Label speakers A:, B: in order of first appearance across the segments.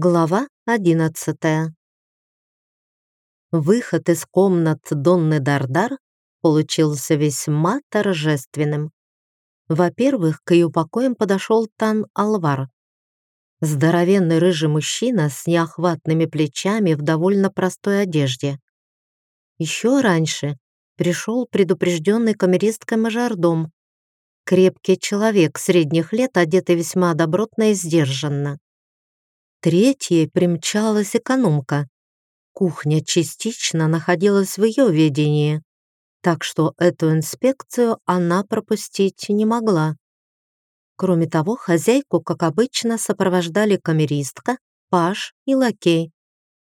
A: Глава одиннадцатая. Выход из комнат Донны Дардар получился весьма торжественным. Во-первых, к ее покоям подошел Тан Алвар. Здоровенный рыжий мужчина с неохватными плечами в довольно простой одежде. Еще раньше пришел предупрежденный камеристкой мажордом. Крепкий человек средних лет, одетый весьма добротно и сдержанно. Третьей примчалась экономка. Кухня частично находилась в ее ведении, так что эту инспекцию она пропустить не могла. Кроме того, хозяйку, как обычно, сопровождали камеристка, паш и лакей.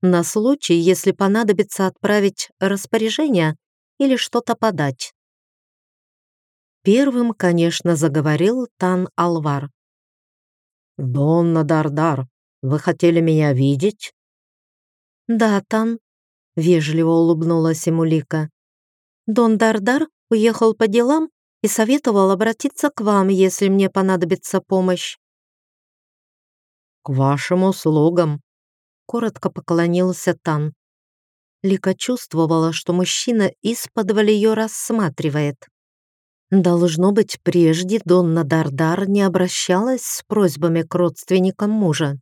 A: На случай, если понадобится отправить распоряжение или что-то подать. Первым, конечно, заговорил Тан Алвар. «Донна Дардар, вы хотели меня видеть?»
B: «Да, Тан», — вежливо улыбнулась ему Лика. «Дон Дардар уехал по делам и советовал обратиться к вам, если мне понадобится помощь».
A: «К вашим услугам», — коротко поклонился Тан. Лика чувствовала, что мужчина из-под ее рассматривает. Должно быть, прежде Донна Дардар не обращалась с просьбами к родственникам мужа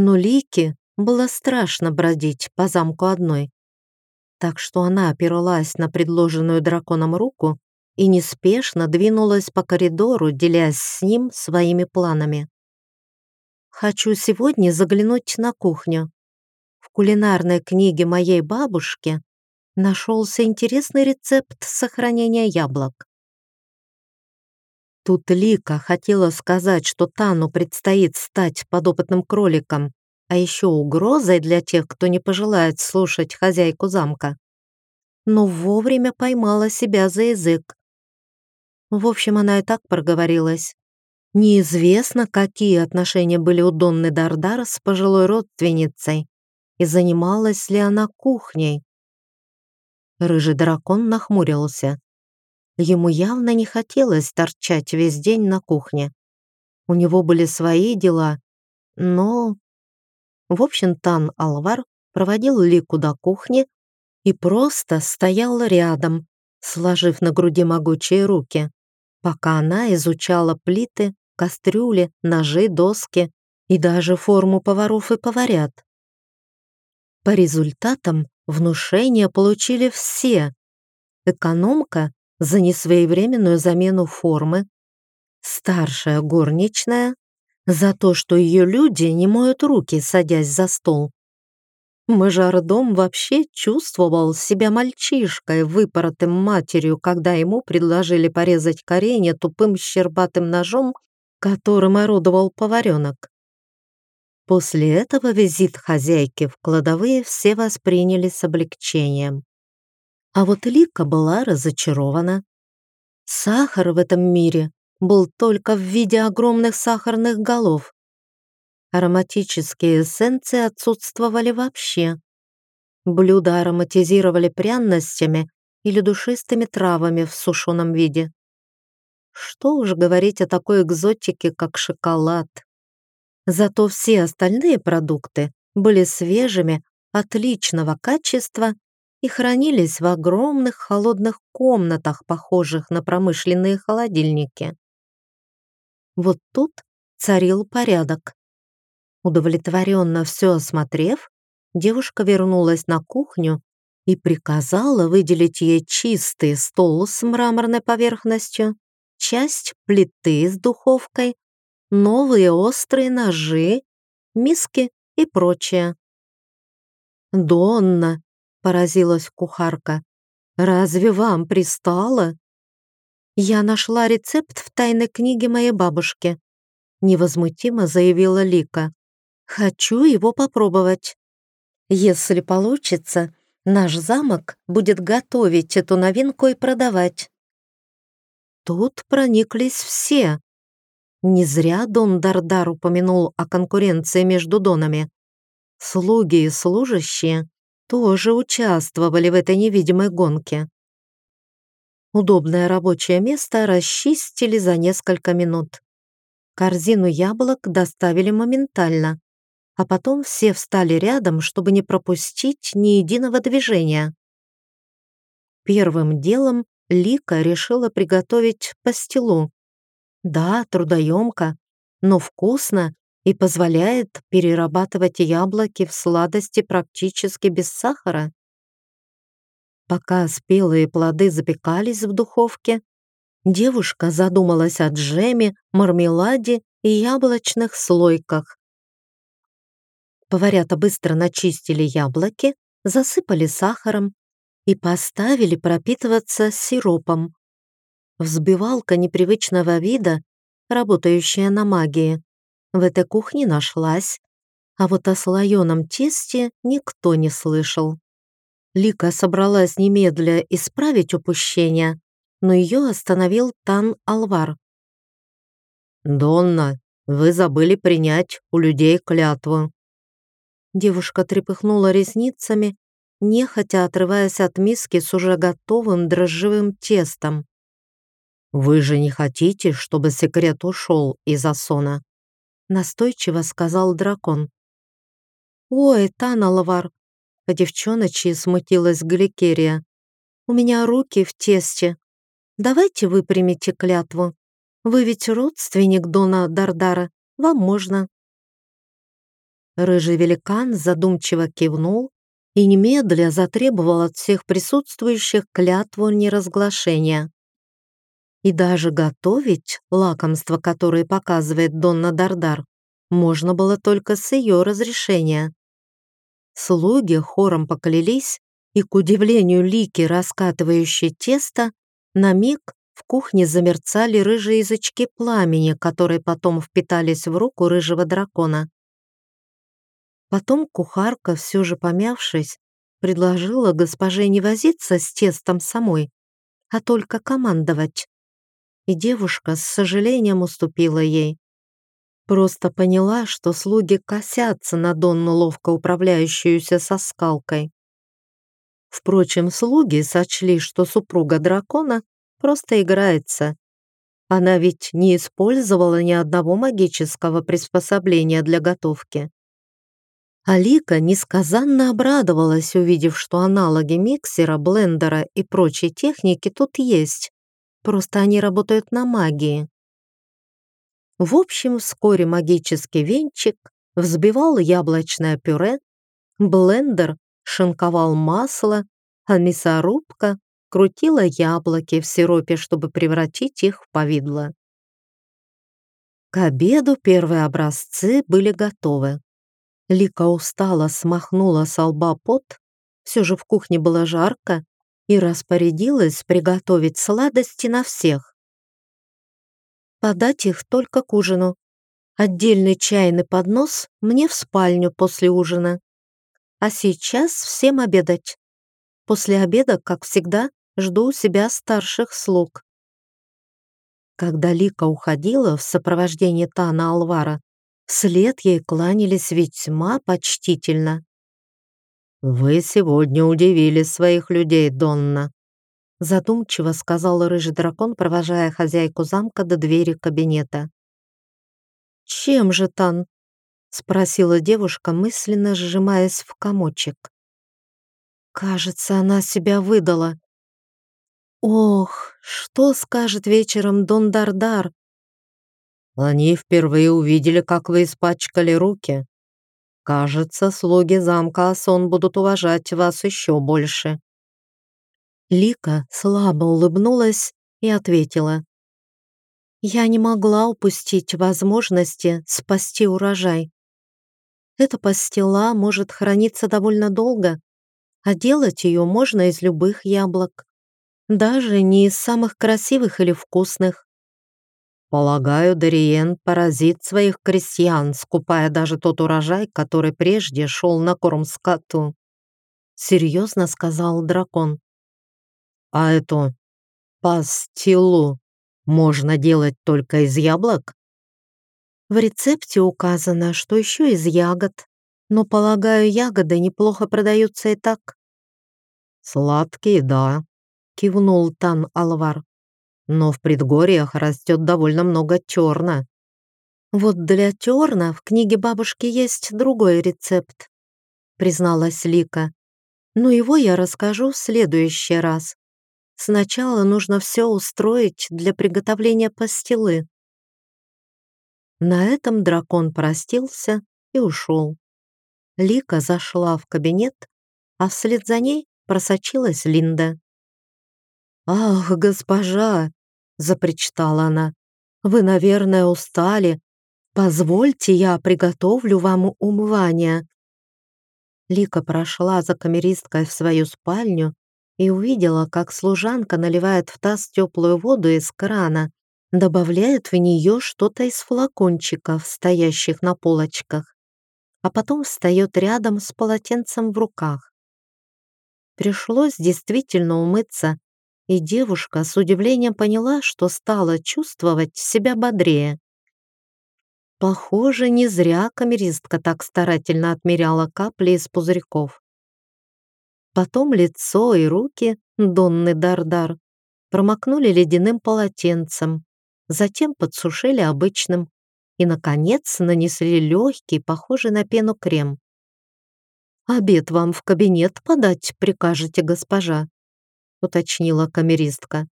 A: но Лике было страшно бродить по замку одной. Так что она опиралась на предложенную драконом руку и неспешно двинулась по коридору, делясь с ним своими планами. «Хочу сегодня заглянуть на кухню. В кулинарной книге моей бабушки нашелся интересный рецепт сохранения яблок. Тут Лика хотела сказать, что Тану предстоит стать подопытным кроликом, а еще угрозой для тех, кто не пожелает слушать хозяйку замка. Но вовремя поймала себя за язык. В общем, она и так проговорилась. Неизвестно, какие отношения были у Донны Дардар с пожилой родственницей и занималась ли она кухней. Рыжий дракон нахмурился. Ему явно не хотелось торчать весь день на кухне. У него были свои дела, но... В общем, Тан Алвар проводил Лику до кухни и просто стоял рядом, сложив на груди могучие руки, пока она изучала плиты, кастрюли, ножи, доски и даже форму поваров и поварят. По результатам внушения получили все. Экономка за несвоевременную замену формы, старшая горничная за то, что ее люди не моют руки, садясь за стол. Мажордом вообще чувствовал себя мальчишкой, выпоротым матерью, когда ему предложили порезать коренья тупым щербатым ножом, которым орудовал поваренок. После этого визит хозяйки в кладовые все восприняли с облегчением. А вот Лика была разочарована. Сахар в этом мире был только в виде огромных сахарных голов. Ароматические эссенции отсутствовали вообще. Блюда ароматизировали пряностями или душистыми травами в сушеном виде. Что уж говорить о такой экзотике, как шоколад. Зато все остальные продукты были свежими, отличного качества и хранились в огромных холодных комнатах, похожих на промышленные холодильники. Вот тут царил порядок. Удовлетворенно все осмотрев, девушка вернулась на кухню и приказала выделить ей чистый стол с мраморной поверхностью, часть плиты с духовкой, новые острые ножи, миски и прочее. «Донна, поразилась кухарка. «Разве вам пристало?» «Я нашла рецепт в тайной книге моей бабушки», невозмутимо заявила Лика. «Хочу его попробовать. Если получится, наш замок будет готовить эту новинку и продавать». Тут прониклись все. Не зря Дон Дардар упомянул о конкуренции между донами. Слуги и служащие тоже участвовали в этой невидимой гонке. Удобное рабочее место расчистили за несколько минут. Корзину яблок доставили моментально, а потом все встали рядом, чтобы не пропустить ни единого движения. Первым делом Лика решила приготовить пастилу. Да, трудоемко, но вкусно и позволяет перерабатывать яблоки в сладости практически без сахара. Пока спелые плоды запекались в духовке, девушка задумалась о джеме, мармеладе и яблочных слойках. Поварята быстро начистили яблоки, засыпали сахаром и поставили пропитываться сиропом. Взбивалка непривычного вида, работающая на магии, в этой кухне нашлась, а вот о слоеном тесте никто не слышал. Лика собралась немедля исправить упущение, но ее остановил Тан Алвар. «Донна, вы забыли принять у людей клятву». Девушка трепыхнула ресницами, нехотя отрываясь от миски с уже готовым дрожжевым тестом. «Вы же не хотите, чтобы секрет ушел из Асона?» Настойчиво сказал дракон. «Ой, Тан Алвар, по девчоночи смутилась Гликерия. «У меня руки в тесте. Давайте вы примите клятву. Вы ведь родственник Дона Дардара. Вам можно». Рыжий великан задумчиво кивнул и немедля затребовал от всех присутствующих клятву неразглашения. И даже готовить лакомства, которые показывает Донна Дардар, можно было только с ее разрешения. Слуги хором поклялись, и, к удивлению Лики, раскатывающей тесто, на миг в кухне замерцали рыжие язычки пламени, которые потом впитались в руку рыжего дракона. Потом кухарка, все же помявшись, предложила госпоже не возиться с тестом самой, а только командовать. И девушка с сожалением уступила ей. Просто поняла, что слуги косятся на Донну, ловко управляющуюся со скалкой. Впрочем, слуги сочли, что супруга дракона просто играется. Она ведь не использовала ни одного магического приспособления для готовки. Алика несказанно обрадовалась, увидев, что аналоги миксера, блендера и прочей техники тут есть. Просто они работают на магии. В общем, вскоре магический венчик взбивал яблочное пюре, блендер шинковал масло, а мясорубка крутила яблоки в сиропе, чтобы превратить их в повидло. К обеду первые образцы были готовы. Лика устало смахнула с лба пот, все же в кухне было жарко, и распорядилась приготовить сладости на всех подать их только к ужину. Отдельный чайный поднос мне в спальню после ужина. А сейчас всем обедать. После обеда, как всегда, жду у себя старших слуг. Когда Лика уходила в сопровождении Тана Алвара, вслед ей кланялись весьма почтительно. «Вы сегодня удивили своих людей, Донна», задумчиво сказал рыжий дракон, провожая хозяйку замка до двери кабинета. «Чем же, Тан?» — спросила девушка, мысленно сжимаясь в комочек. «Кажется, она себя выдала. Ох, что скажет вечером Дон Дардар?» «Они впервые увидели, как вы испачкали руки. Кажется, слуги замка Асон будут уважать вас еще больше», Лика слабо улыбнулась и ответила. «Я не могла упустить возможности спасти урожай. Эта пастила может храниться довольно долго, а делать ее можно из любых яблок, даже не из самых красивых или вкусных. Полагаю, Дариен поразит своих крестьян, скупая даже тот урожай, который прежде шел на корм скоту. Серьезно сказал дракон. А эту пастилу можно делать только из яблок? В рецепте указано, что еще из ягод, но, полагаю, ягоды неплохо продаются и так. Сладкие, да, кивнул Тан Алвар. Но в предгорьях растет довольно много черна. Вот для терна в книге бабушки есть другой рецепт, призналась Лика. Но его я расскажу в следующий раз. Сначала нужно все устроить для приготовления пастилы. На этом дракон простился и ушел. Лика зашла в кабинет, а вслед за ней просочилась Линда. «Ах, госпожа!» — запричитала она. «Вы, наверное, устали. Позвольте, я приготовлю вам умывание». Лика прошла за камеристкой в свою спальню и увидела, как служанка наливает в таз теплую воду из крана, добавляет в нее что-то из флакончиков, стоящих на полочках, а потом встает рядом с полотенцем в руках. Пришлось действительно умыться, и девушка с удивлением поняла, что стала чувствовать себя бодрее. Похоже, не зря камеристка так старательно отмеряла капли из пузырьков. Потом лицо и руки Донны Дардар промокнули ледяным полотенцем, затем подсушили обычным и, наконец, нанесли легкий, похожий на пену крем. «Обед вам в кабинет подать прикажете, госпожа?» — уточнила камеристка.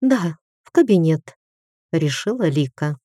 A: «Да, в кабинет», — решила Лика.